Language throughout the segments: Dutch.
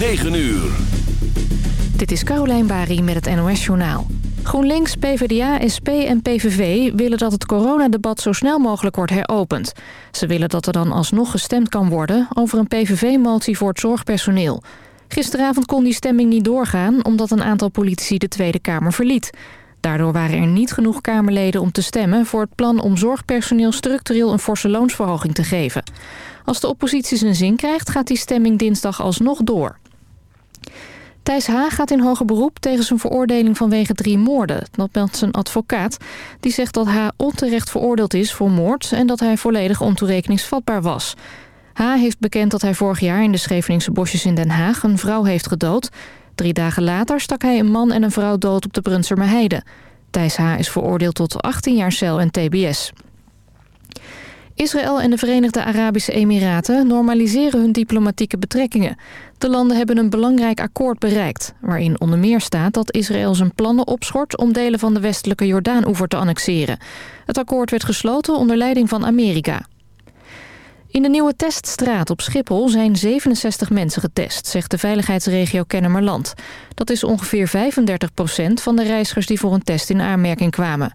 9 uur. Dit is Carolijn Bari met het NOS Journaal. GroenLinks, PvdA, SP en PVV willen dat het coronadebat zo snel mogelijk wordt heropend. Ze willen dat er dan alsnog gestemd kan worden over een PVV-motie voor het zorgpersoneel. Gisteravond kon die stemming niet doorgaan omdat een aantal politici de Tweede Kamer verliet. Daardoor waren er niet genoeg Kamerleden om te stemmen... voor het plan om zorgpersoneel structureel een forse loonsverhoging te geven. Als de oppositie zijn zin krijgt, gaat die stemming dinsdag alsnog door. Thijs H. gaat in hoger beroep tegen zijn veroordeling vanwege drie moorden. Dat meldt zijn advocaat. Die zegt dat H. onterecht veroordeeld is voor moord... en dat hij volledig ontoerekeningsvatbaar was. H. heeft bekend dat hij vorig jaar in de Scheveningse bosjes in Den Haag... een vrouw heeft gedood. Drie dagen later stak hij een man en een vrouw dood op de Brunsumer Heide. Thijs H. is veroordeeld tot 18 jaar cel en tbs. Israël en de Verenigde Arabische Emiraten normaliseren hun diplomatieke betrekkingen. De landen hebben een belangrijk akkoord bereikt... waarin onder meer staat dat Israël zijn plannen opschort... om delen van de westelijke Jordaan-oever te annexeren. Het akkoord werd gesloten onder leiding van Amerika. In de nieuwe teststraat op Schiphol zijn 67 mensen getest... zegt de veiligheidsregio Kennemerland. Dat is ongeveer 35% van de reizigers die voor een test in aanmerking kwamen.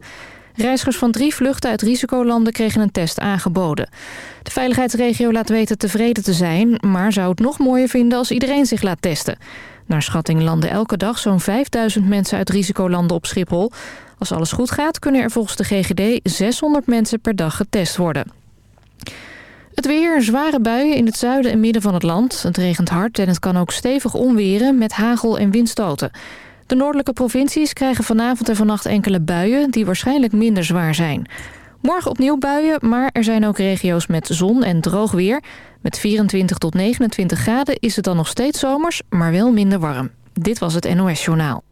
Reizigers van drie vluchten uit risicolanden kregen een test aangeboden. De veiligheidsregio laat weten tevreden te zijn... maar zou het nog mooier vinden als iedereen zich laat testen. Naar schatting landen elke dag zo'n 5000 mensen uit risicolanden op Schiphol. Als alles goed gaat kunnen er volgens de GGD 600 mensen per dag getest worden. Het weer, zware buien in het zuiden en midden van het land. Het regent hard en het kan ook stevig onweren met hagel en windstoten. De noordelijke provincies krijgen vanavond en vannacht enkele buien... die waarschijnlijk minder zwaar zijn. Morgen opnieuw buien, maar er zijn ook regio's met zon en droog weer. Met 24 tot 29 graden is het dan nog steeds zomers, maar wel minder warm. Dit was het NOS Journaal.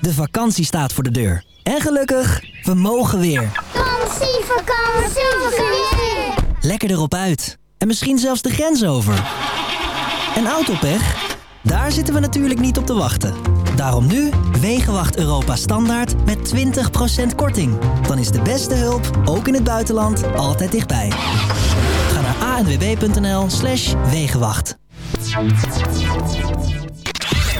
De vakantie staat voor de deur. En gelukkig, we mogen weer. Vakantie, vakantie, weer. Lekker erop uit. En misschien zelfs de grens over. En autopech? Daar zitten we natuurlijk niet op te wachten. Daarom nu Wegenwacht Europa Standaard met 20% korting. Dan is de beste hulp, ook in het buitenland, altijd dichtbij. Ga naar anwb.nl slash Wegenwacht.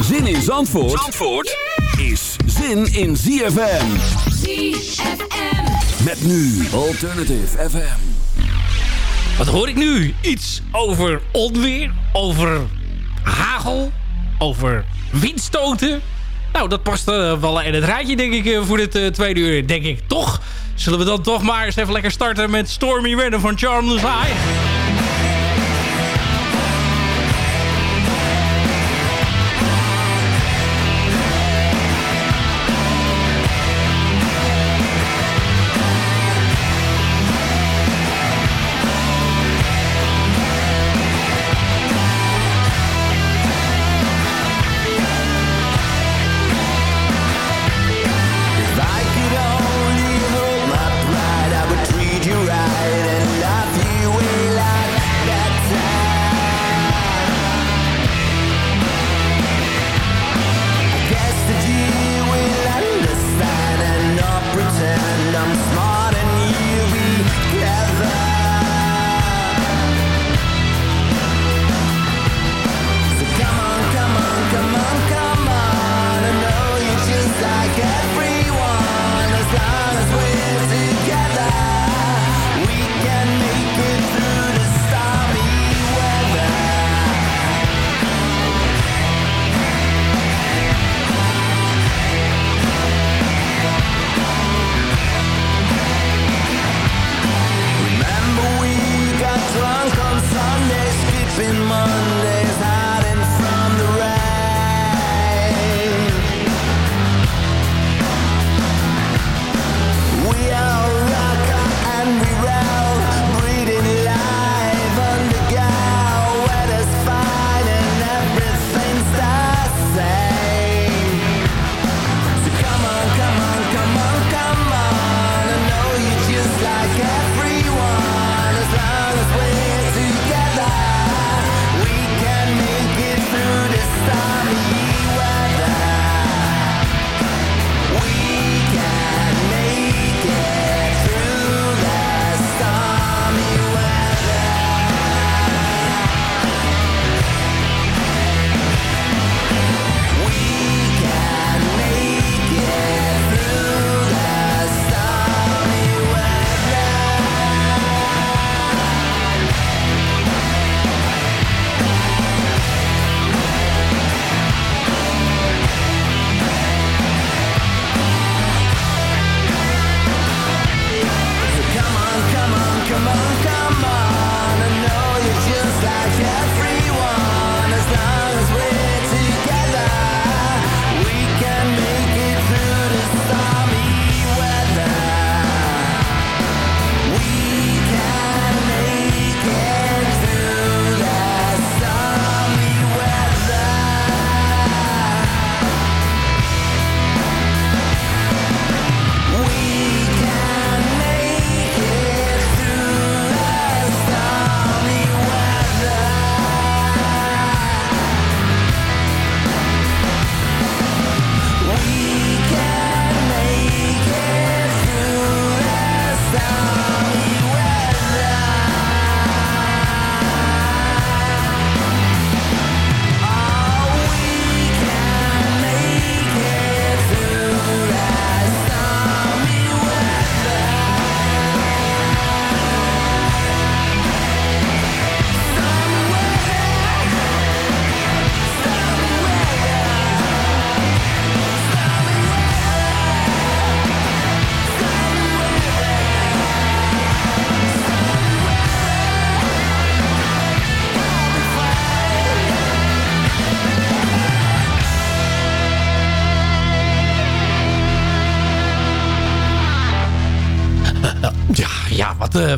Zin in Zandvoort, Zandvoort is zin in ZFM. ZFM. Met nu Alternative FM. Wat hoor ik nu? Iets over onweer, over hagel, over windstoten. Nou, dat past uh, wel in het rijtje, denk ik, uh, voor dit uh, tweede uur. Denk ik, toch? Zullen we dan toch maar eens even lekker starten met Stormy Weather van Charmless High?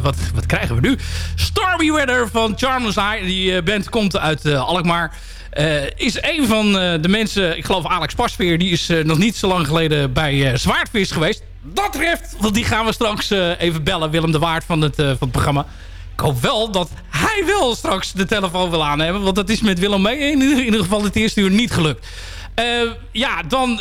Wat, wat krijgen we nu? Stormy Weather van Charmless Eye. Die band komt uit Alkmaar. is een van de mensen, ik geloof Alex Pasveer... die is nog niet zo lang geleden bij Zwaardvis geweest. Dat treft, want die gaan we straks even bellen. Willem de Waard van het, van het programma. Ik hoop wel dat hij wel straks de telefoon wil aannemen. Want dat is met Willem mee in ieder geval het eerste uur niet gelukt. Uh, ja, dan uh,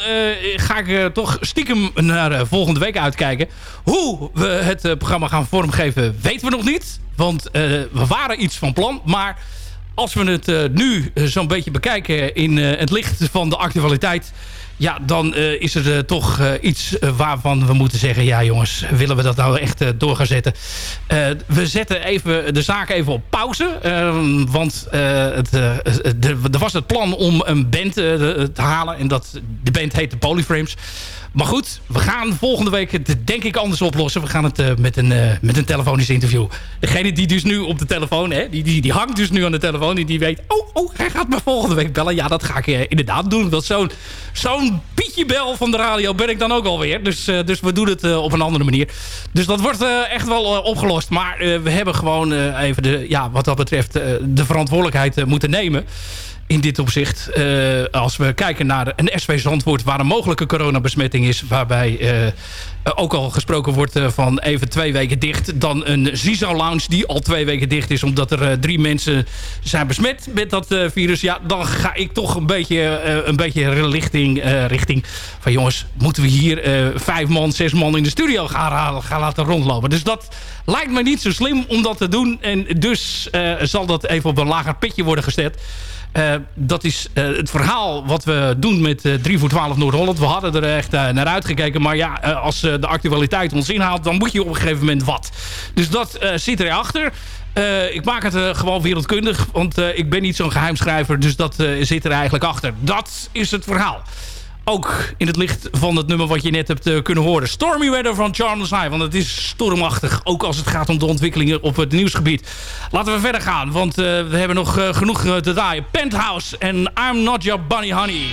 ga ik uh, toch stiekem naar volgende week uitkijken. Hoe we het programma gaan vormgeven, weten we nog niet. Want we waren iets van plan. Maar als we het nu zo'n beetje bekijken in het licht van de actualiteit ja, dan uh, is er uh, toch uh, iets waarvan we moeten zeggen... ja jongens, willen we dat nou echt door gaan zetten? we zetten even de zaak even op pauze. want het, er was het plan om een band te halen. En dat, de band heet de Polyframes. Maar goed, we gaan volgende week het denk ik anders oplossen. We gaan het uh, met, een, uh, met een telefonisch interview. Degene die dus nu op de telefoon, hè, die, die, die hangt dus nu aan de telefoon. Die, die weet, oh, oh, hij gaat me volgende week bellen. Ja, dat ga ik uh, inderdaad doen. Want zo'n zo'n Pietje Bel van de radio ben ik dan ook alweer. Dus, dus we doen het op een andere manier. Dus dat wordt echt wel opgelost. Maar we hebben gewoon even de, ja, wat dat betreft de verantwoordelijkheid moeten nemen in dit opzicht. Uh, als we kijken naar een SV Zandvoort... waar een mogelijke coronabesmetting is... waarbij uh, ook al gesproken wordt uh, van even twee weken dicht... dan een Zizo Lounge die al twee weken dicht is... omdat er drie mensen zijn besmet met dat virus. Ja, dan ga ik toch een beetje, een beetje richting, richting van... jongens, moeten we hier vijf man, zes man in de studio gaan, gaan laten rondlopen. Dus dat lijkt me niet zo slim om dat te doen. En dus zal dat even op een lager pitje worden gezet... Uh, dat is uh, het verhaal wat we doen met uh, 3 voor 12 Noord-Holland. We hadden er echt naar uitgekeken. Maar ja, als de actualiteit ons inhaalt... dan moet je op een gegeven moment wat. Dus dat zit erachter. ik maak het gewoon wereldkundig. Want ik ben niet zo'n geheimschrijver. Dus dat zit er eigenlijk achter. Dat is het verhaal ook in het licht van het nummer wat je net hebt uh, kunnen horen. Stormy Weather van Charles High. Want het is stormachtig. Ook als het gaat om de ontwikkelingen op het nieuwsgebied. Laten we verder gaan. Want uh, we hebben nog uh, genoeg te draaien. Penthouse en I'm Not Your Bunny Honey.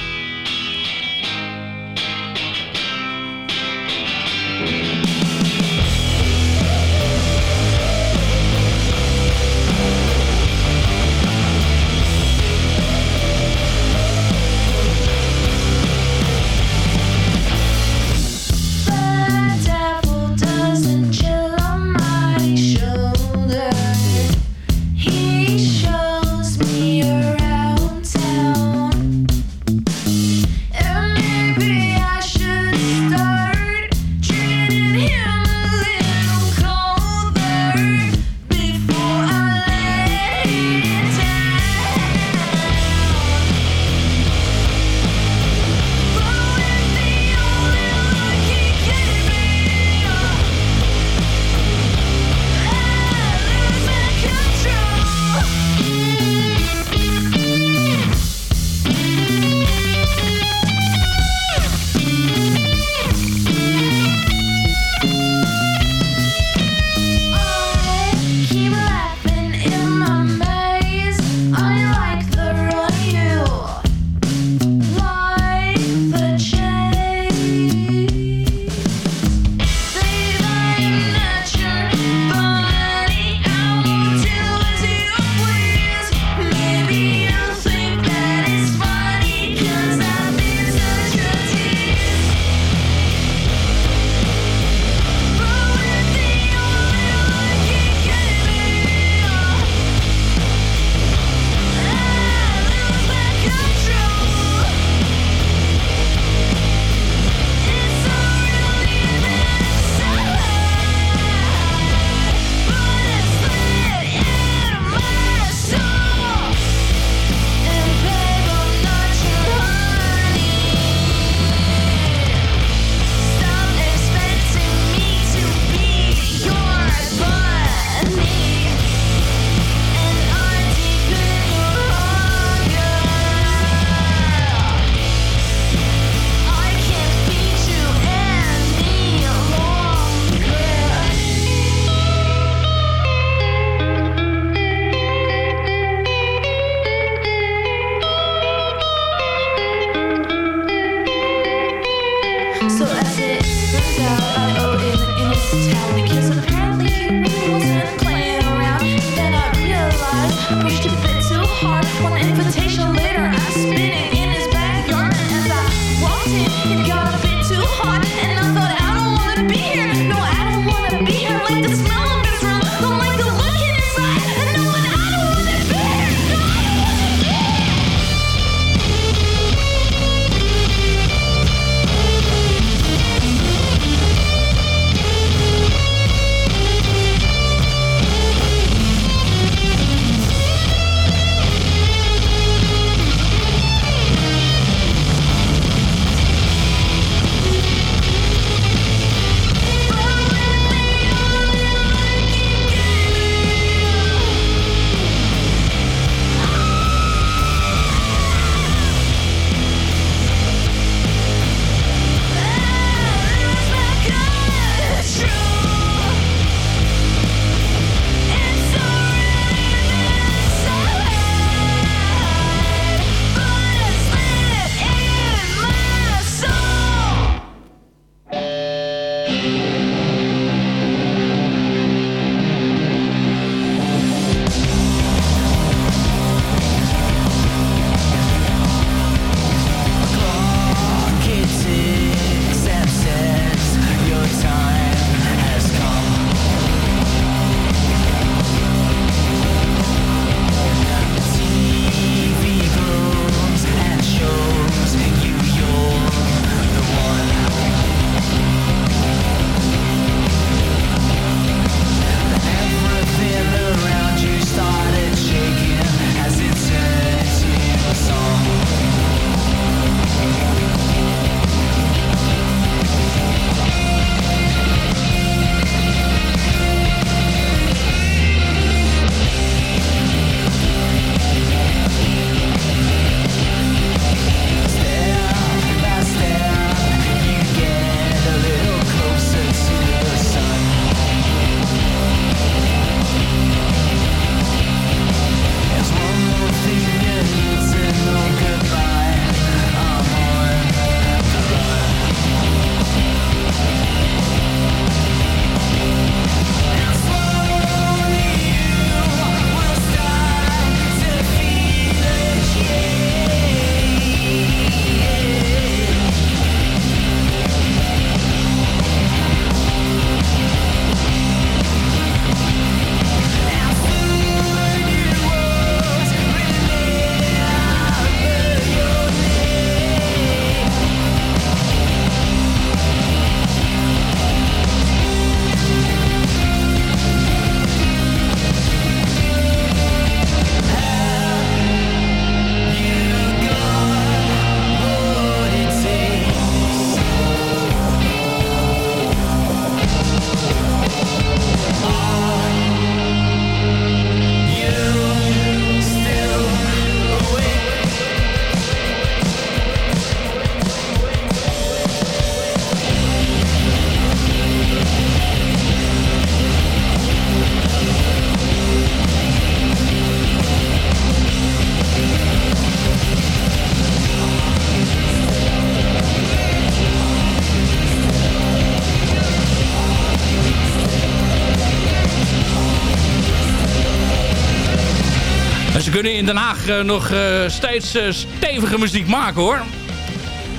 In Den Haag nog steeds stevige muziek maken hoor.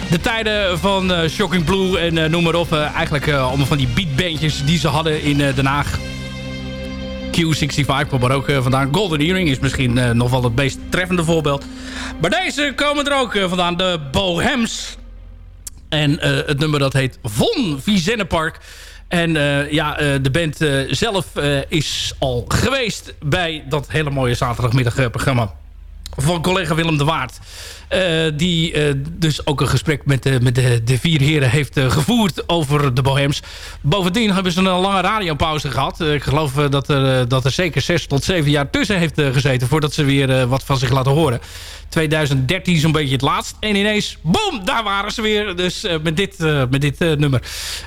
De tijden van Shocking Blue en noem maar op. eigenlijk allemaal van die beatbandjes die ze hadden in Den Haag. Q65 komt er ook vandaan. Golden Earring is misschien nog wel het meest treffende voorbeeld. Maar deze komen er ook vandaan. De Bohems. En het nummer dat heet Von Vizennepark. En uh, ja, uh, de band uh, zelf is al geweest bij dat hele mooie zaterdagmiddagprogramma van collega Willem de Waard. die dus ook een gesprek met, de, met de, de vier heren heeft gevoerd over de Bohems. Bovendien hebben ze een lange radiopauze gehad. ik geloof dat, er, dat er zeker zes tot zeven jaar tussen heeft gezeten... voordat ze weer wat van zich laten horen. 2013 zo'n beetje het laatst. En ineens, boom, daar waren ze weer. Dus met dit, met dit nummer.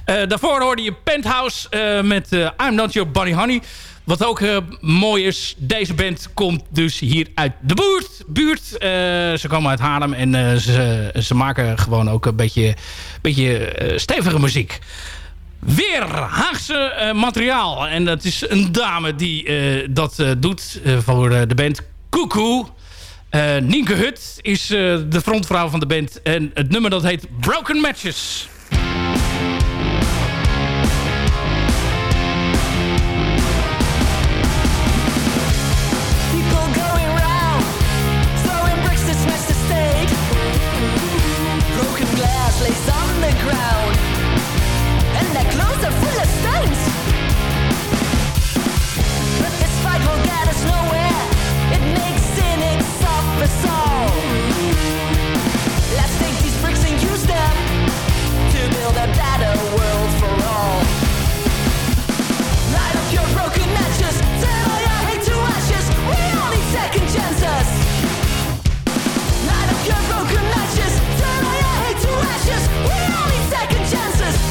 daarvoor hoorde je Penthouse met I'm Not Your Bunny Honey. Wat ook mooi is, deze band komt dus hier uit de buurt. buurt. ze komen uit Haarlem en ze, ze maken gewoon ook een beetje, beetje stevige muziek. Weer Haagse materiaal. En dat is een dame die dat doet voor de band. Uh, Nienke Hut is de frontvrouw van de band. En het nummer dat heet Broken Matches.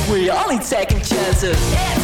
We're only taking chances. Yeah.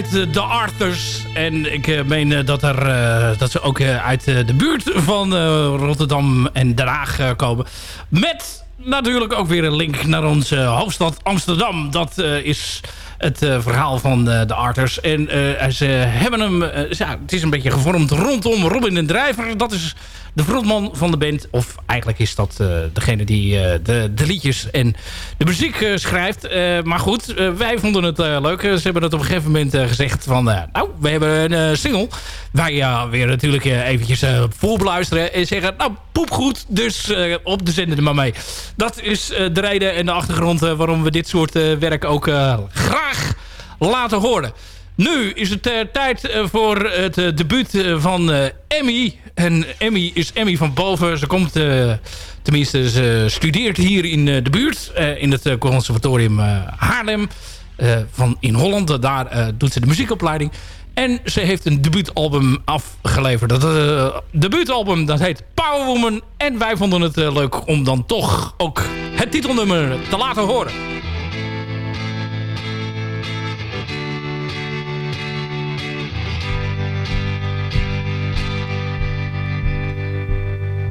Heet The Arthurs. En ik meen dat, er, dat ze ook uit de buurt van Rotterdam en Den Haag komen. Met natuurlijk ook weer een link naar onze hoofdstad Amsterdam. Dat is het verhaal van de Arthurs. En ze hebben hem... ja, het is een beetje gevormd rondom Robin en Drijver. Dat is de frontman van de band. Of eigenlijk is dat degene die de, de, liedjes en de muziek schrijft. maar goed, wij vonden het leuk. Ze hebben het op een gegeven moment gezegd van... nou, we hebben een single. Wij ja, weer natuurlijk eventjes vol. En zeggen, nou, poep goed. Dus op de zender er maar mee. Dat is de reden en de achtergrond waarom we dit soort werk ook graag laten horen. Nu is het uh, tijd uh, voor het uh, debuut van Emmy. En Emmy is Emmy van boven. Ze komt, tenminste, ze studeert hier in de buurt. in het conservatorium Haarlem. van in Holland. Daar doet ze de muziekopleiding. En ze heeft een debuutalbum afgeleverd. Dat debuutalbum dat heet Power Woman. En wij vonden het leuk om dan toch ook het titelnummer te laten horen.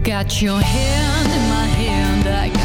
Got your hand in my hand, I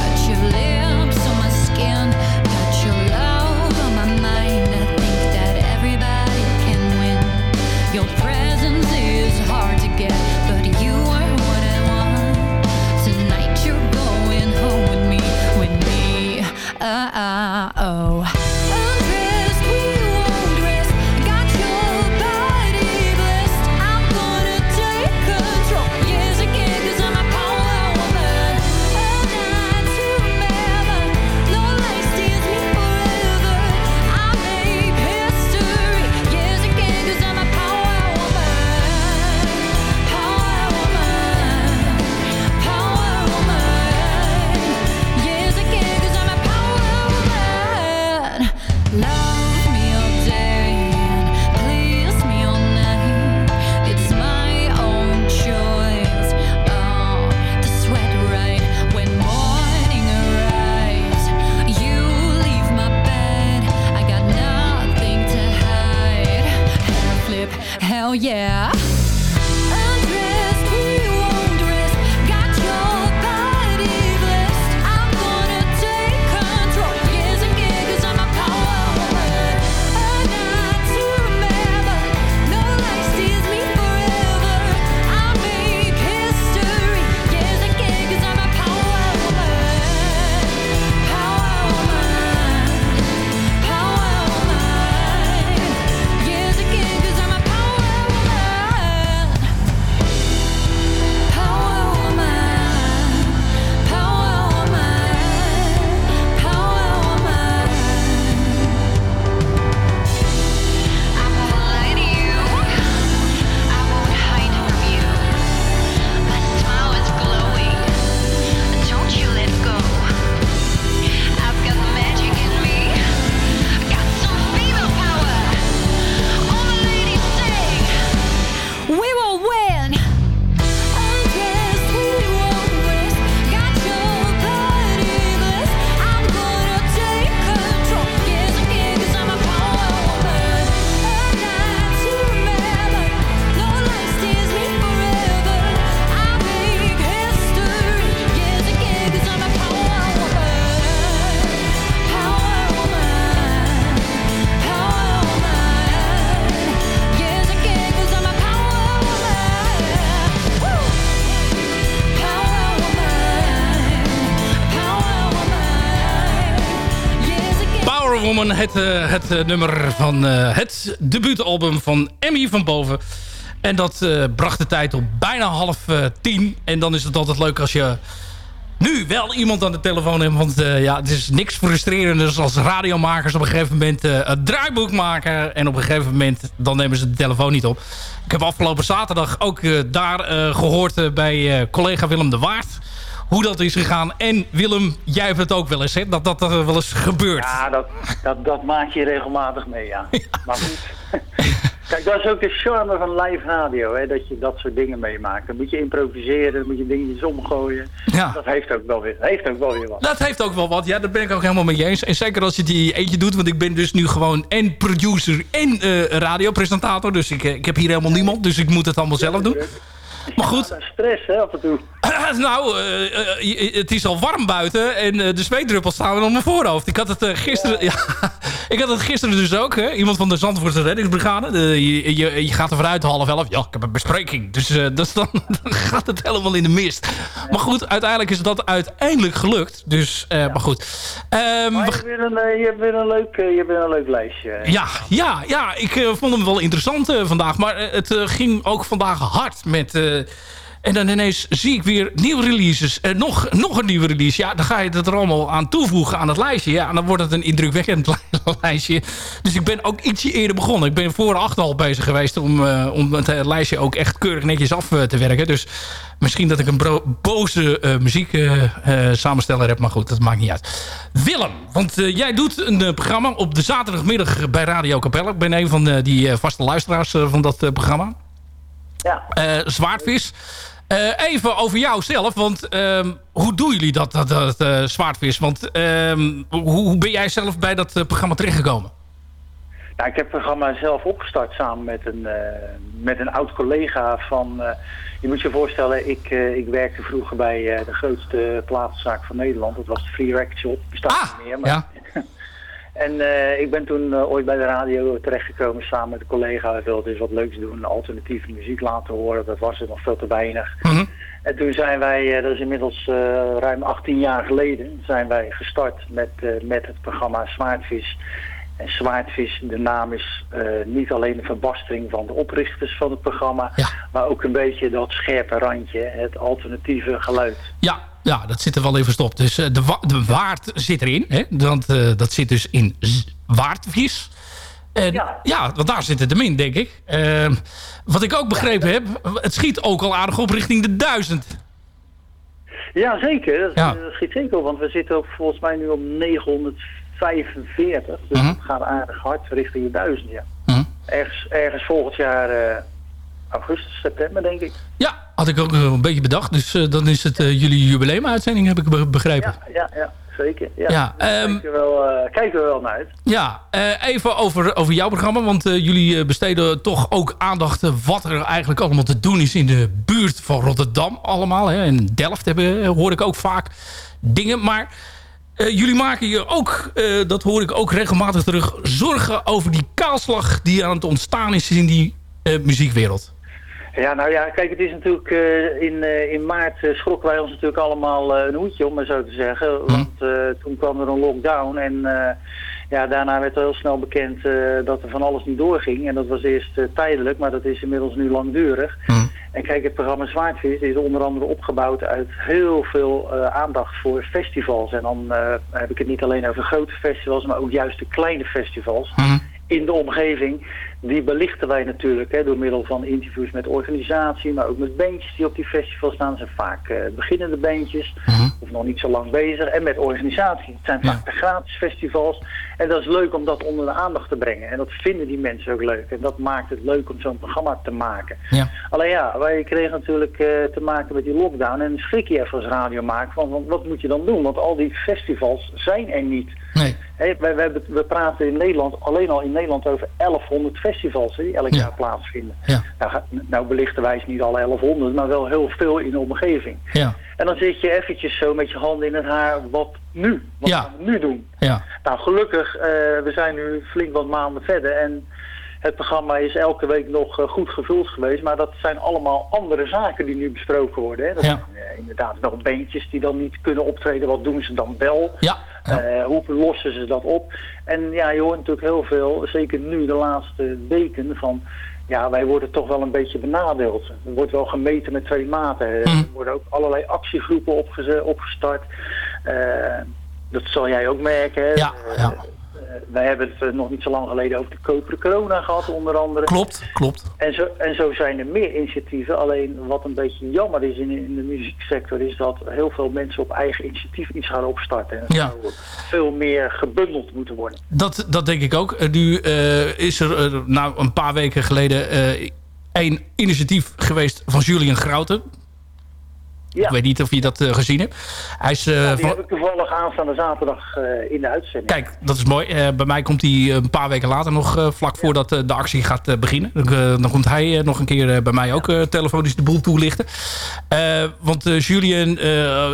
het, uh, het uh, nummer van uh, het debuutalbum van Emmy van Boven. En dat bracht de tijd op bijna half tien. En dan is het altijd leuk als je nu wel iemand aan de telefoon hebt. Want ja, het is niks frustrerender als radiomakers op een gegeven moment het draaiboek maken. En op een gegeven moment dan nemen ze de telefoon niet op. Ik heb afgelopen zaterdag ook daar gehoord bij collega Willem de Waard hoe dat is gegaan. En Willem, jij hebt het ook wel eens, hè? Dat dat wel eens gebeurt. Ja, dat, dat, dat maak je regelmatig mee, ja. Maar goed. Kijk, dat is ook de charme van live radio, hè, dat je dat soort dingen meemaakt. Dan moet je improviseren, dan moet je dingetjes omgooien. Ja. Dat heeft ook wel weer, heeft ook wel weer wat. Dat heeft ook wel wat. Ja, daar ben ik ook helemaal mee eens. En zeker als je die eentje doet. Want ik ben dus nu gewoon en producer en eh, radiopresentator. Dus ik, eh, ik heb hier helemaal niemand. Dus ik moet het allemaal zelf doen. Maar goed. Ja, stress, hè, af en toe. nou, eh, eh, het is al warm buiten. En eh, de zweetdruppels staan op mijn voorhoofd. Ik had het gisteren... Ja. ik had het gisteren dus ook. Hè? Iemand van de Zandvoortse reddingsbrigade. De, je, je, je gaat er vanuit half elf. Ja, ik heb een bespreking. Dus dat dan, dan gaat het helemaal in de mist. Maar goed, uiteindelijk is dat uiteindelijk gelukt. Dus, maar goed. Ehm, Maar je hebt weer een, je hebt weer een, leuk, je hebt weer een leuk lijstje. ja, ja, ja, ik vond hem wel interessant vandaag. Maar het ging ook vandaag hard met... eh, en dan ineens zie ik weer nieuwe releases. En nog, nog een nieuwe release. Ja, dan ga je het er allemaal aan toevoegen aan het lijstje. Ja, dan wordt het een indrukwekkend li- lijstje. Dus ik ben ook ietsje eerder begonnen. Ik ben voor acht al bezig geweest om, eh, om het eh, lijstje ook echt keurig netjes af te werken. Dus misschien dat ik een boze muziek samensteller heb. Maar goed, dat maakt niet uit. Willem, want jij doet een programma op de zaterdagmiddag bij Radio Capelle. Ik ben een van die vaste luisteraars van dat programma. Ja. Eh, Zwaardvis. Eh, even over jou zelf, want ehm, hoe doen jullie dat, dat, dat eh, Zwaardvis? Want ehm, hoe, hoe ben jij zelf bij dat programma terechtgekomen? Nou, ik heb het programma zelf opgestart samen met een, met een oud collega van... je moet je voorstellen, ik, ik werkte vroeger bij de grootste platenzaak van Nederland. Dat was de Free Record Shop. Bestaat Ah, niet meer. Maar... ja. En eh, ik ben toen eh, ooit bij de radio terechtgekomen samen met een collega. We wilden eens wat leuks doen, alternatieve muziek laten horen. Dat was er nog veel te weinig. Mhm. En toen zijn wij, eh, dat is inmiddels ruim 18 jaar geleden, zijn wij gestart met, met het programma Zwaardvis. En Zwaardvis, de naam is niet alleen een verbastering van de oprichters van het programma, Ja. maar ook een beetje dat scherpe randje, het alternatieve geluid. Ja, ja, dat zit er wel in verstopt. Dus eh, de, wa- de waard zit erin. Hè? Dat, eh, dat zit dus in waardvis. En, ja. Ja. want daar zit het hem in, denk ik. Ehm, wat ik ook begrepen heb, het schiet ook al aardig op richting de duizend. Ja, zeker. Dat, Ja. dat schiet zeker op, want we zitten ook volgens mij nu op 945. Dus Mhm. het gaat aardig hard richting de 1000, ja. Mhm. Ergens, ergens volgend jaar eh, augustus, september, denk ik. Ja, had ik ook eh, een beetje bedacht. Dus eh, dan is het eh, jullie jubileumuitzending, heb ik be- begrepen. Ja, ja, ja zeker. Ja, Ja, ehm, kijken, we wel, kijken we wel naar uit. Ja, even over, over jouw programma. Want jullie besteden toch ook aandacht... wat er eigenlijk allemaal te doen is in de buurt van Rotterdam. Allemaal. Hè. In Delft hebben, hoor ik ook vaak dingen. Maar jullie maken je ook, dat hoor ik ook regelmatig terug... zorgen over die kaalslag die aan het ontstaan is in die muziekwereld. Ja, nou ja, kijk, het is natuurlijk eh, in, eh, in maart eh, schrokken wij ons natuurlijk allemaal een hoedje, om maar zo te zeggen. Want eh, toen kwam er een lockdown en ja, daarna werd heel snel bekend dat er van alles niet doorging. En dat was eerst tijdelijk, maar dat is inmiddels nu langdurig. En kijk, het programma Zwaardvis is onder andere opgebouwd uit heel veel aandacht voor festivals. En dan heb ik het niet alleen over grote festivals, maar ook juist de kleine festivals in de omgeving. Die belichten wij natuurlijk hè, door middel van interviews met organisatie, maar ook met bandjes die op die festivals staan. Dat zijn vaak eh, beginnende bandjes, of nog niet zo lang bezig. En met organisatie. Het zijn vaak de gratis festivals. En dat is leuk om dat onder de aandacht te brengen. En dat vinden die mensen ook leuk. En dat maakt het leuk om zo'n programma te maken. Ja. Alleen ja, wij kregen natuurlijk eh, te maken met die lockdown. En schrik je even als radiomaker van, van wat moet je dan doen? Want al die festivals zijn er niet. Nee. Wij, wij, we praten in Nederland, alleen al in Nederland over 1100 festivals hè, die elk Ja. jaar plaatsvinden. Ja. Nou, nou belichten wij ze niet alle 1100, maar wel heel veel in de omgeving. Ja. En dan zit je eventjes zo met je handen in het haar, wat nu? Wat Ja. gaan we nu doen? Ja. Nou, gelukkig, eh, we zijn nu flink wat maanden verder en het programma is elke week nog eh, goed gevuld geweest. Maar dat zijn allemaal andere zaken die nu besproken worden. Hè. Dat Ja. zijn eh, inderdaad nog beentjes die dan niet kunnen optreden. Wat doen ze dan wel? Ja. Ja. Hoe lossen ze dat op? En ja, je hoort natuurlijk heel veel, zeker nu de laatste weken, van ja, wij worden toch wel een beetje benadeeld. Er wordt wel gemeten met twee maten. Er Mhm. worden ook allerlei actiegroepen opgestart. Eh, dat zal jij ook merken. hè? Ja, Eh, ja. Eh, wij hebben het eh, nog niet zo lang geleden over de koperen corona gehad, onder andere. Klopt, klopt. En zo, en zo zijn er meer initiatieven. Alleen wat een beetje jammer is in, in de muzieksector... is dat heel veel mensen op eigen initiatief iets gaan opstarten. En Ja. zou veel meer gebundeld moeten worden. Dat, dat denk ik ook. Eh, nu is er nou, een paar weken geleden een initiatief geweest van Julian Grouten. Ja, Ik weet niet of je dat eh, gezien hebt. Hij is, Nou, die heb ik toevallig aanstaande zaterdag eh, in de uitzending. Kijk, dat is mooi. Bij mij komt hij een paar weken later nog, vlak voordat de actie gaat beginnen. Dan, dan komt hij nog een keer bij mij ook telefonisch de boel toelichten. Want Julian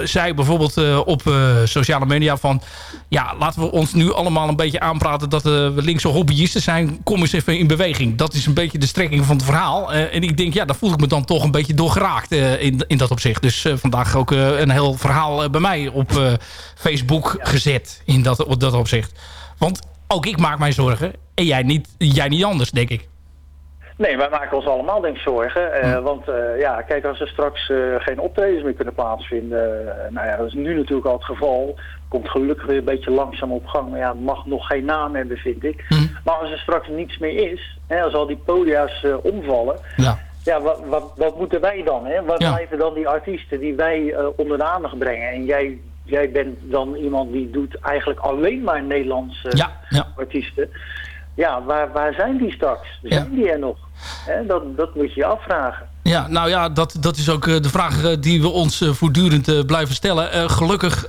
zei bijvoorbeeld op sociale media van... Ja, laten we ons nu allemaal een beetje aanpraten dat we linkse hobbyisten zijn. Kom eens even in beweging. Dat is een beetje de strekking van het verhaal. En ik denk, ja, daar voel ik me dan toch een beetje door geraakt in, in dat opzicht. Dus vandaag ook eh, een heel verhaal eh, bij mij op eh, Facebook gezet in dat, op dat opzicht. Want ook ik maak mij zorgen. En jij niet, jij niet anders, denk ik. Nee, wij maken ons allemaal denk ik zorgen. eh, Hm. Want eh, ja, kijk, als er straks eh, geen optredens meer kunnen plaatsvinden... eh, nou ja, dat is nu natuurlijk al het geval. Komt gelukkig weer een beetje langzaam op gang. Maar ja, het mag nog geen naam hebben, vind ik. Hm. Maar als er straks niets meer is... Hè, als al die podia's eh, omvallen... Ja. Ja, wat, wat, wat moeten wij dan? Hè? Wat Ja. blijven dan die artiesten die wij eh, onder de aandacht brengen? En jij, jij bent dan iemand die doet eigenlijk alleen maar Nederlandse Ja, ja. artiesten. Ja, waar, waar zijn die straks? Zijn die er nog? Hè, dat, dat moet je je afvragen. Ja, nou ja, dat, dat is ook eh, de vraag eh, die we ons voortdurend blijven stellen. Gelukkig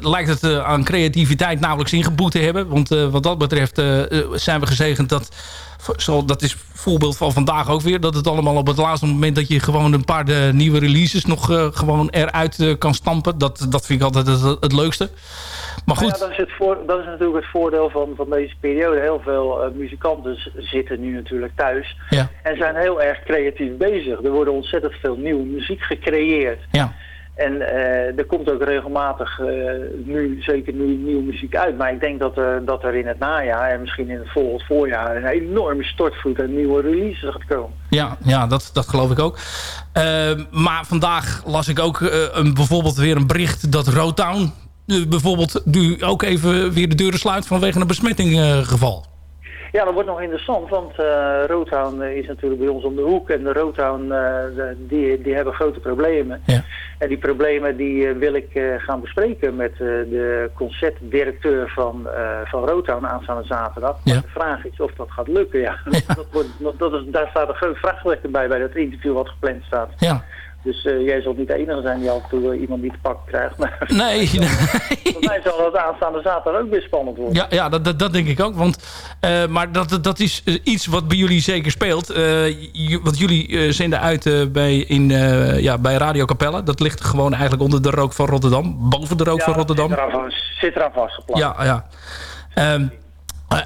lijkt het aan creativiteit nauwelijks ingeboet te hebben. Want wat dat betreft zijn we gezegend dat... Zo, dat is voorbeeld van vandaag ook weer. Dat het allemaal op het laatste moment dat je gewoon een paar de nieuwe releases nog eh, gewoon eruit eh, kan stampen. Dat, dat vind ik altijd het, het leukste. Maar Nou goed, ja, dat, is het voor, dat is natuurlijk het voordeel van, van deze periode. Heel veel eh, muzikanten zitten nu natuurlijk thuis ja, en zijn heel erg creatief bezig. Er wordt ontzettend veel nieuwe muziek gecreëerd. ja, En eh, er komt ook regelmatig eh, nu zeker nu nieuwe muziek uit. Maar ik denk dat er, dat er in het najaar en misschien in het volgend voorjaar een enorme stortvloed aan nieuwe releases gaat komen. Ja, ja dat, dat geloof ik ook. Ehm, maar vandaag las ik ook een, bijvoorbeeld weer een bericht dat Rotown... bijvoorbeeld nu ook even weer de deuren sluit vanwege een besmettinggeval. Ja, dat wordt nog interessant, want Rotown eh, is natuurlijk bij ons om de hoek. En de Rotown, eh, die, die hebben grote problemen. Ja. En die problemen die wil ik gaan bespreken met de concertdirecteur van, van aanstaande zaterdag. Ja. Maar de vraag is of dat gaat lukken, ja. Dat wordt, dat is, daar staat een groot vraagteken bij, bij dat interview wat gepland staat. Ja. Dus eh, jij zult niet de enige zijn die af en toe eh, iemand niet te pakken krijgt. Maar Nee, voor mij zal het aanstaande zaterdag ook weer spannend worden. ja, ja dat, dat, dat denk ik ook. Want, eh, maar dat, dat is iets wat bij jullie zeker speelt. Want jullie zenden uit bij, in, ja, bij Radio Capelle. Dat ligt gewoon eigenlijk onder de rook van Rotterdam. Boven de rook van Rotterdam. Zit eraan, vast- zit eraan vastgeplakt. Ja, ja. Ehm, eh,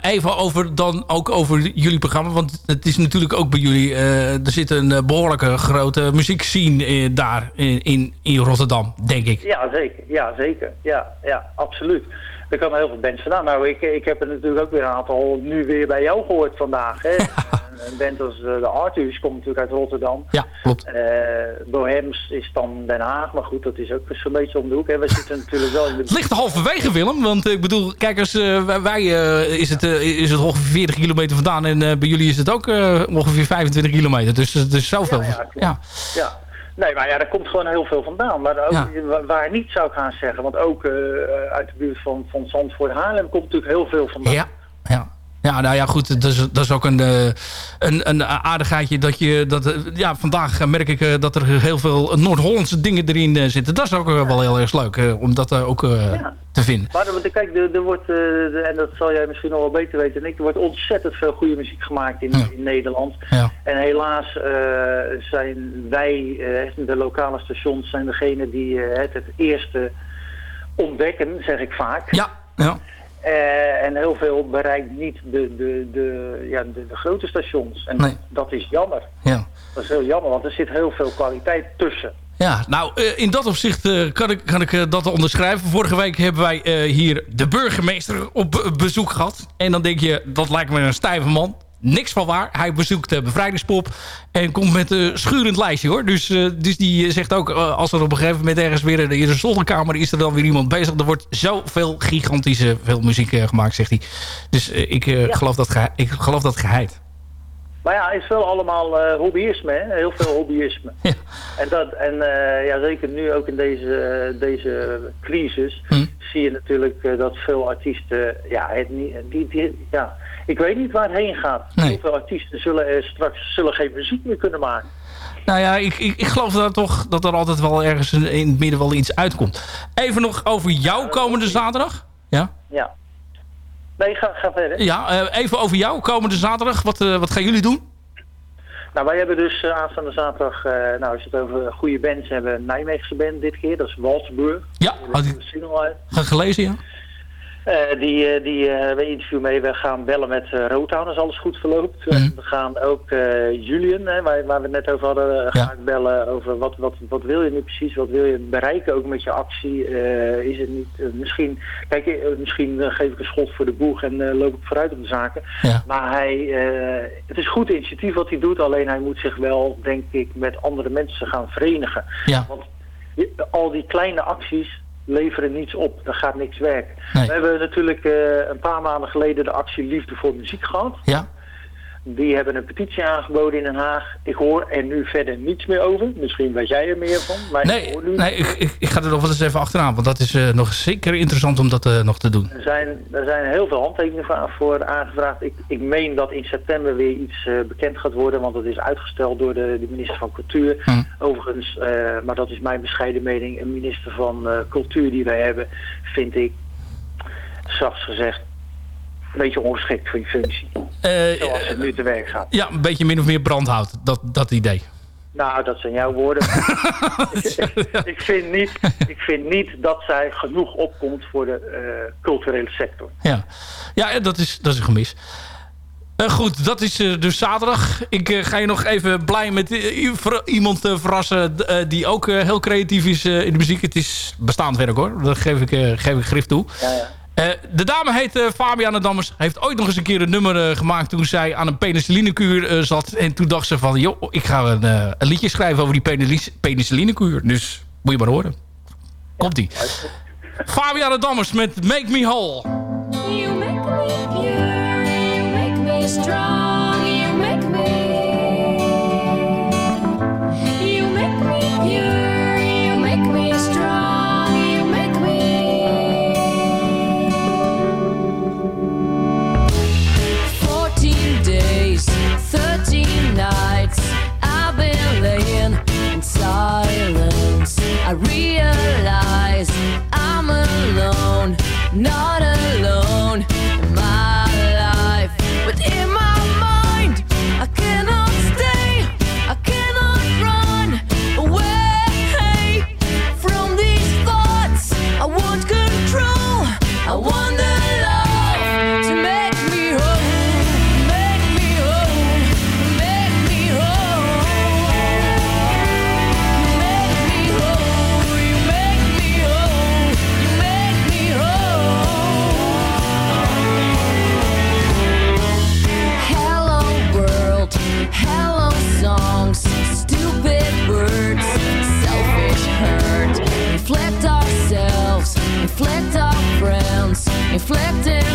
even over dan ook over jullie programma. Want het is natuurlijk ook bij jullie... eh, er zit een eh, behoorlijke grote muziekscene eh, daar in, in, Rotterdam, denk ik. Ja, zeker. Ja, zeker. Ja, ja, absoluut. Er kan heel veel bands vandaan. Nou, ik, ik heb er natuurlijk ook weer een aantal nu weer bij jou gehoord vandaag. Hè. een, band als eh, de Arthurs komt natuurlijk uit Rotterdam. Ja, klopt. Eh Bohems is dan Den Haag, maar goed, dat is ook zo'n beetje om de hoek. We zitten natuurlijk wel in de... Het ligt halverwege, Willem. Want eh, ik bedoel, kijk eens, wij, is, het, is het ongeveer 40 kilometer vandaan. En bij jullie is het ook ongeveer 25 kilometer. Dus het is zoveel. Ja, ja. Nee, maar ja, daar komt gewoon heel veel vandaan. Maar ook, Ja. waar niet zou ik gaan zeggen. Want ook uit de buurt van, van Zandvoort Haarlem komt natuurlijk heel veel vandaan. Ja, ja. Ja, nou ja, goed. Dat is, dat is ook een, eh, een, een aardigheidje dat je... Dat, eh, ja, vandaag eh, merk ik dat er heel veel Noord-Hollandse dingen erin zitten. Dat is ook wel heel erg leuk om dat ook Ja. te vinden. Maar kijk, er, er wordt, en dat zal jij misschien nog wel beter weten dan ik, er wordt ontzettend veel goede muziek gemaakt in, Ja. in Nederland. Ja. En helaas zijn wij, de lokale stations, zijn degene die het het eerste ontdekken, zeg ik vaak. Ja, ja. Eh, en heel veel bereikt niet de, de, de, ja, de, de grote stations. En Nee. dat is jammer. ja. Dat is heel jammer, want er zit heel veel kwaliteit tussen. Ja, nou, eh, in dat opzicht eh, kan ik, kan ik dat onderschrijven. Vorige week hebben wij hier de burgemeester op bezoek gehad. En dan denk je, dat lijkt me een stijve man. Niks van waar. Hij bezoekt de bevrijdingspop en komt met een schurend lijstje hoor. Dus, eh, dus die zegt ook, eh, als er op een gegeven moment ergens weer in de zolderkamer is er dan weer iemand bezig. Er wordt zoveel gigantische veel muziek eh, gemaakt, zegt hij. Dus eh, ik, eh, geloof dat ik geloof dat geheid. Maar ja, het is wel allemaal eh, hobbyisme, hè? heel veel hobbyisme. Ja. En, dat, en eh, ja, zeker nu ook in deze, eh, deze crisis Hm. zie je natuurlijk eh, dat veel artiesten, ja, het niet, die, die, ja, ik weet niet waar het heen gaat. Nee. Heel veel artiesten zullen straks zullen geen muziek meer kunnen maken. Nou ja, ik, ik, ik geloof dat, toch, dat er altijd wel ergens in het midden wel iets uitkomt. Even nog over jou komende zaterdag. Ja, Ja. Nee, ga, ga verder. ja eh, even over jou komende zaterdag. Wat, eh, wat gaan jullie doen? Nou, wij hebben dus eh, aanstaande zaterdag, nou als je het over goede bands hebben, een Nijmeegse band dit keer, dat is Walsburg. Ja, had ik gelezen, ja. Eh, die eh, die eh, we interview mee. We gaan bellen met uh, Rotown als alles goed verloopt. Mhm. We gaan ook Julian, hè, waar, waar we het net over hadden, Ja. ga ik bellen over wat, wat, wat wil je nu precies? Wat wil je bereiken ook met je actie? Is het niet, misschien, kijk, misschien geef ik een schot voor de boeg en loop ik vooruit op de zaken. Ja. Maar hij, het is goed initiatief wat hij doet, alleen hij moet zich wel, denk ik, met andere mensen gaan verenigen. Ja. Want al die kleine acties leveren niets op. Er gaat niks werken. Nee. We hebben natuurlijk eh, een paar maanden geleden de actie Liefde voor Muziek gehad. Ja, Die hebben een petitie aangeboden in Den Haag. Ik hoor er nu verder niets meer over. Misschien weet jij er meer van. Maar ik nee, hoor nu nee ik, ik, ik ga er nog wel eens even achteraan. Want dat is eh, nog zeker interessant om dat eh, nog te doen. Er zijn, er zijn heel veel handtekeningen voor- aangevraagd. Ik, ik meen dat in september weer iets eh, bekend gaat worden, want het is uitgesteld door de, de minister van Cultuur. Hm. Overigens, maar dat is mijn bescheiden mening, een minister van Cultuur die wij hebben, vind ik, zachts gezegd, een beetje ongeschikt voor die functie. Eh, Zoals het nu te werk gaat. ja, een beetje min of meer brandhout. Dat, dat idee. Nou, dat zijn jouw woorden. ik, vind niet, ik vind niet dat zij genoeg opkomt voor de eh, culturele sector. Ja, ja dat, is, dat is een gemis. Eh, goed, dat is dus zaterdag. Ik ga je nog even blij met iemand verrassen... die ook heel creatief is in de muziek. Het is bestaand werk hoor. Dat geef ik, geef ik grif toe. Ja, ja. Eh, de dame heet eh, Fabiana Dammers. Heeft ooit nog eens een keer een nummer eh, gemaakt... toen zij aan een penicillinekuur zat. En toen dacht ze van... joh, ik ga een, een liedje schrijven over die penicilli- penicillinekuur. Dus moet je maar horen. Komt-ie. Fabiana Dammers met Make Me Whole. You make me pure, you make me strong, I realize I'm alone, not alone Reflecting.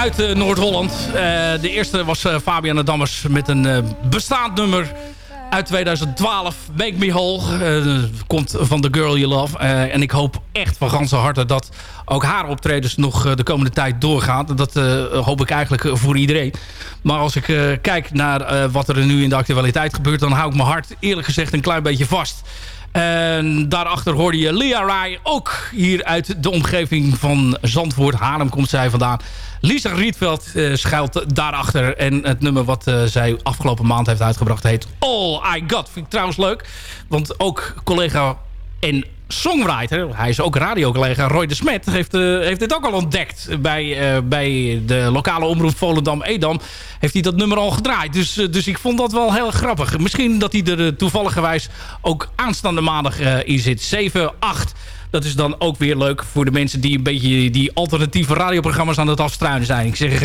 Uit eh, Noord-Holland. Eh, de eerste was uh, Fabian Dammers met een eh, bestaand nummer uit 2012. Make Me Whole. Eh, komt van The Girl You Love. Eh, en ik hoop echt van ganse harte dat ook haar optredens nog eh, de komende tijd doorgaan. Dat eh, hoop ik eigenlijk eh, voor iedereen. Maar als ik eh, kijk naar eh, wat er nu in de actualiteit gebeurt... dan hou ik mijn hart eerlijk gezegd een klein beetje vast. En daarachter hoorde je Lia Rai, ook hier uit de omgeving van Zandvoort. Haarlem komt zij vandaan. Lisa Rietveld eh, schuilt daarachter. En het nummer wat eh, zij afgelopen maand heeft uitgebracht heet All I Got. Vind ik trouwens leuk, want ook collega en songwriter, hij is ook radiocollega, Roy de Smet, heeft, eh, heeft dit ook al ontdekt bij, eh, bij de lokale omroep Volendam-Edam. Heeft hij dat nummer al gedraaid. Dus, eh, dus ik vond dat wel heel grappig. Misschien dat hij er toevalligerwijs ook aanstaande maandag in zit. 7, 8. Dat is dan ook weer leuk voor de mensen die een beetje die alternatieve radioprogramma's aan het afstruinen zijn. Ik zeg,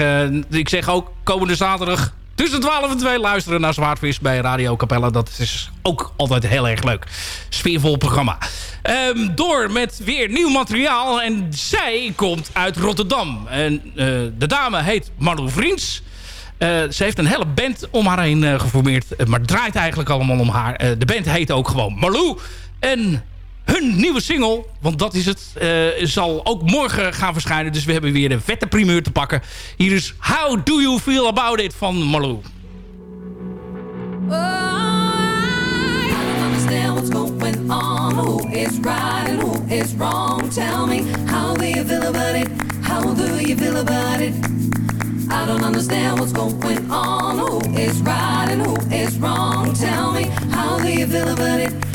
ik zeg ook komende zaterdag tussen 12 en 2 luisteren naar Zwaardvis bij Radio Capella. Dat is ook altijd heel erg leuk. Sfeervol programma. Um, door met weer nieuw materiaal. En zij komt uit Rotterdam. En uh, de dame heet Marlo Vriends. Uh, ze heeft een hele band om haar heen uh, geformeerd. Maar draait eigenlijk allemaal om haar. de band heet ook gewoon Marlou. En hun nieuwe single, want dat is het, uh, zal ook morgen gaan verschijnen. Dus we hebben weer een vette primeur te pakken. Hier is How Do You Feel About It van Marlou. what's going on Who is right and who is wrong Tell me, how do you feel? How do you feel about it? I don't understand what's going on Who is right and who is wrong Tell me, how do you feel about it?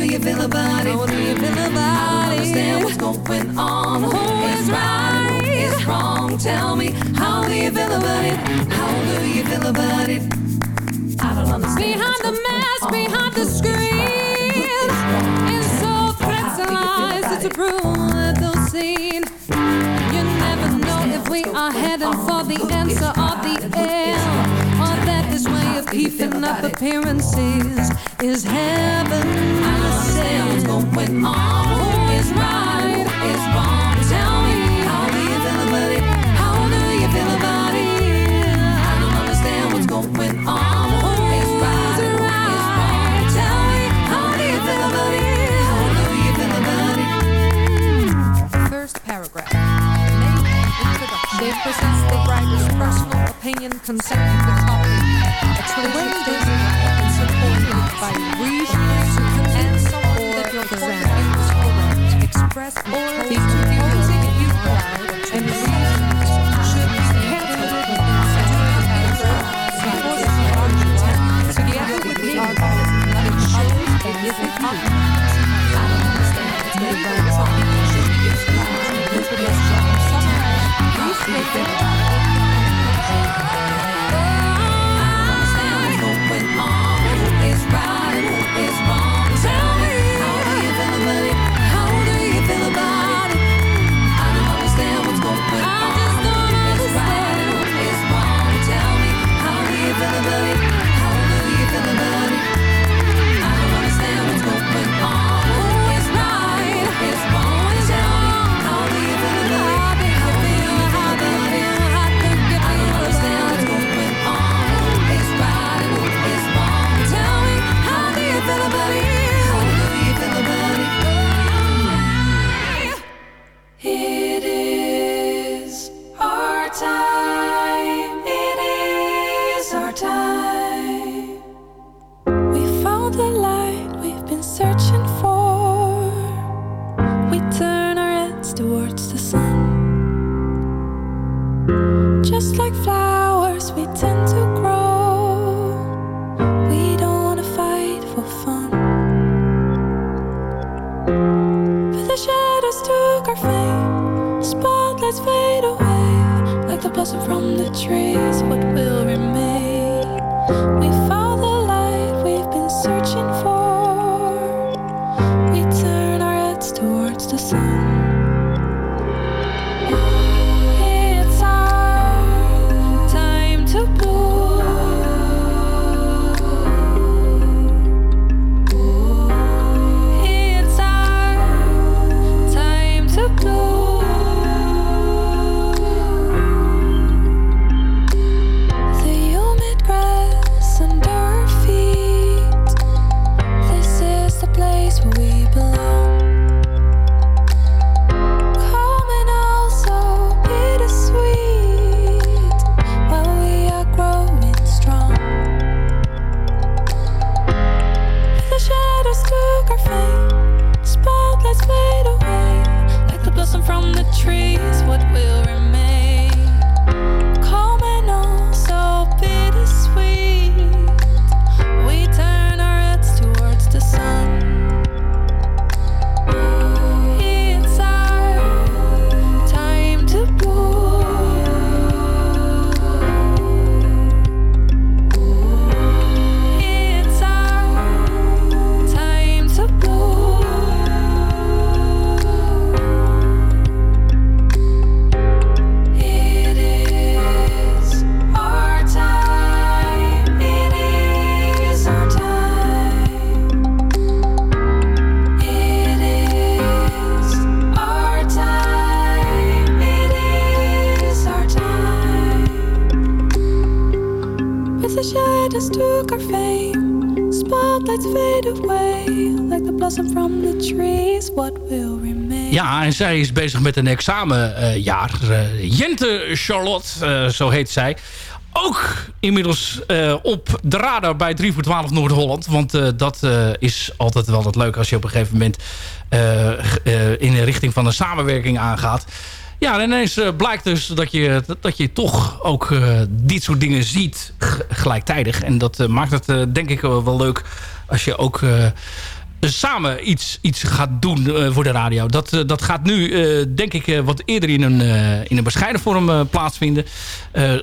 How do you feel about it? How do you feel about I don't understand what's going on. Who is right? Who is wrong? Tell me, how do you feel about it? How do you feel about it? I don't understand. Behind the mask, behind the screen, and so threats and lies. It's a brutal scene. You never know if we are heading for the answer or the end, or that this way of keeping up appearances is heaven. I don't understand what's going on. Who is right? Who is wrong? Tell me, how do you feel about it? How do you feel about it? I don't understand what's going on. Who is right? Who is wrong? Tell me, how do you feel about it? How do you feel about it? First paragraph. Name and introduction. They presents the writer's personal opinion concerning the topic. surrounded and supported by reason and or the Express all is bezig met een examenjaar. Uh, Jente Charlotte, uh, zo heet zij. ook inmiddels eh, op de radar bij 3 voor 12 Noord-Holland. Want eh, dat eh, is altijd wel het leuke als je op een gegeven moment eh, eh, in de richting van een samenwerking aangaat. Ja, en ineens eh, blijkt dus dat je, dat, je toch ook eh, dit soort dingen ziet gelijktijdig. En dat eh, maakt het eh, denk ik wel leuk als je ook... samen iets, iets gaat doen eh, voor de radio. Dat, eh, dat gaat nu, eh, denk ik, wat eerder in een, in een bescheiden vorm plaatsvinden.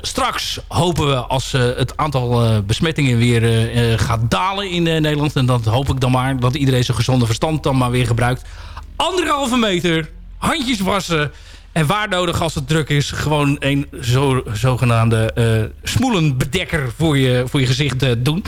Straks hopen we als het aantal besmettingen weer gaat dalen in Nederland. En dat hoop ik dan maar, dat iedereen zijn gezonde verstand dan maar weer gebruikt. Anderhalve meter, handjes wassen... En waar nodig als het druk is, gewoon een zo, zogenaamde eh smoelenbedekker voor je, voor je gezicht doen.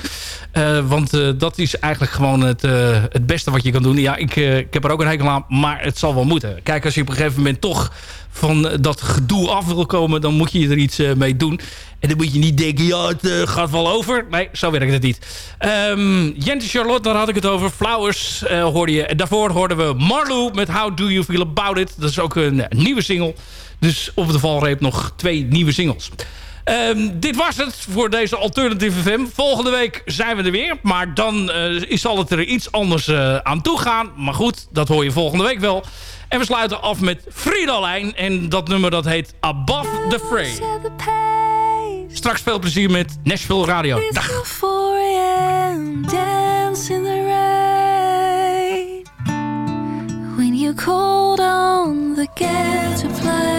Eh, want eh, dat is eigenlijk gewoon het, eh, het beste wat je kan doen. Ja, ik, ik heb er ook een hekel aan, maar het zal wel moeten. Kijk, als je op een gegeven moment toch van dat gedoe af wil komen... dan moet je er iets mee doen. En dan moet je niet denken, ja, het gaat wel over. Nee, zo werkt het niet. Ehm Jente Charlotte, daar had ik het over. Flowers hoorde je. En daarvoor hoorden we Marlou met How Do You Feel About It. Dat is ook een nieuwe single. Dus op de valreep nog twee nieuwe singles. Ehm, dit was het voor deze Alternative FM. Volgende week zijn we er weer. Maar dan eh, zal het er iets anders eh, aan toe gaan. Maar goed, dat hoor je volgende week wel. En we sluiten af met Friedalijn. En dat nummer dat heet Above the Fray. Straks veel plezier met Nashville Radio. Dag. 4 a.m. dance in the rain When you called on the to play